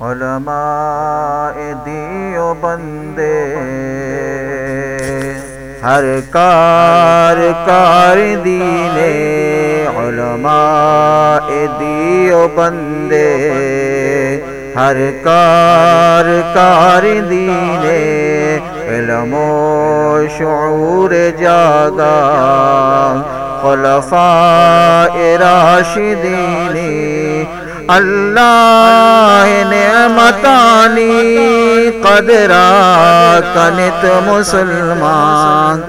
علماء دیو بندے۔ ہر کار کار دینے علماء دیو بندے۔ ہر کار کار دینے علم و شعور جاگا۔ خلفاء راشدینی اللہ نعمتانی قدرہ کنت مسلمان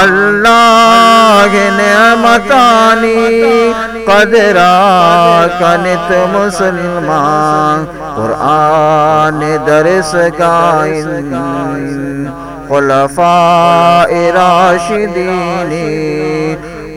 اللہ نعمتانی قدرہ کنت مسلمان قرآن درس گائن خلفاء راشدینی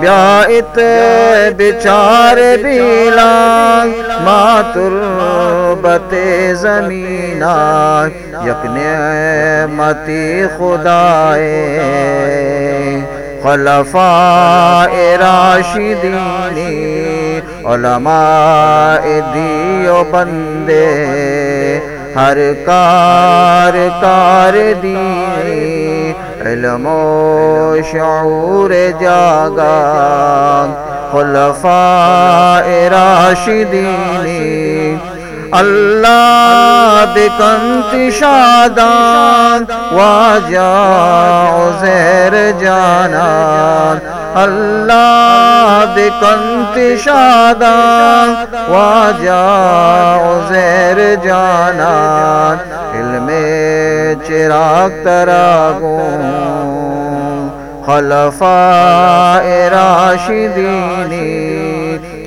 بیائت بچار بیلان ماتر بت زمینان یک نعمتی خدائے خلفاء راشدینی علماء دیو بندے ہر کار کار دینی علم و شعور جاگا خلفاء راشدینی اللہ بکنت شادان واجا عزیر جانان، اللہ بکنت شادان واجا عزیر جانان، علم چراغ تراغون خلفاء راشدینی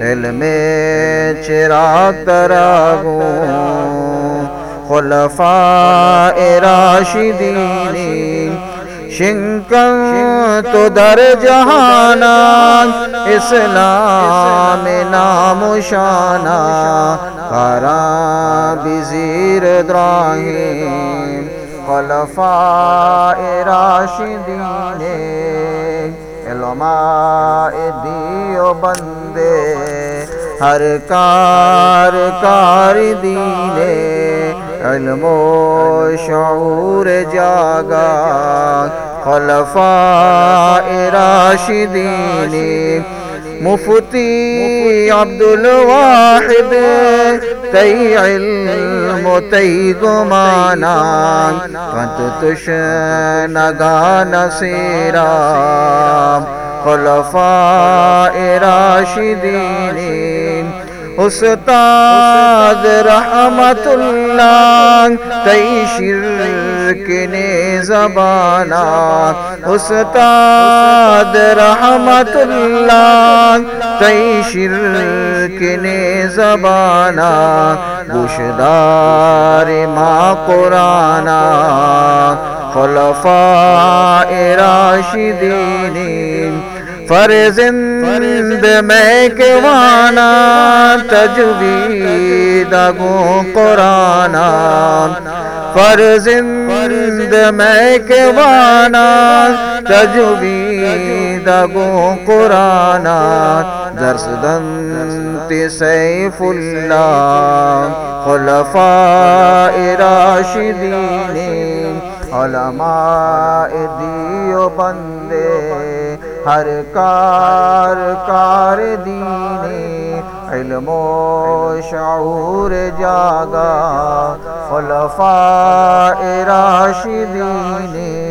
علم چراغ تراغون خلفاء راشدینی شنکن تو در جہانان اسلام نام شانا کاران بزیر دراہیم خلفاء راشدین، علماء دیو بندے، ہر کار کار دینے علم و شعور جاگا، خلفاء راشدینی مفتی عبد الواحد تی علم و تی گمانا کنت تش نگا نصیرا خلفاء راشدینی استاد رحمت اللہ تی شرک نے زبانا استاد رحمت اللہ تی شرک نے زبانا گشدار ما قرآنا خلفاء راشدین، فرزند میں کوانا تجوید گو قرآنا فرزند میں کوانا تجوید گو قرآنا درس دنت سیف اللہ خلفاء راشدین علماء دیو بندے ہر کار کار دینی علم و شعور جاگا خلفاء راشدینی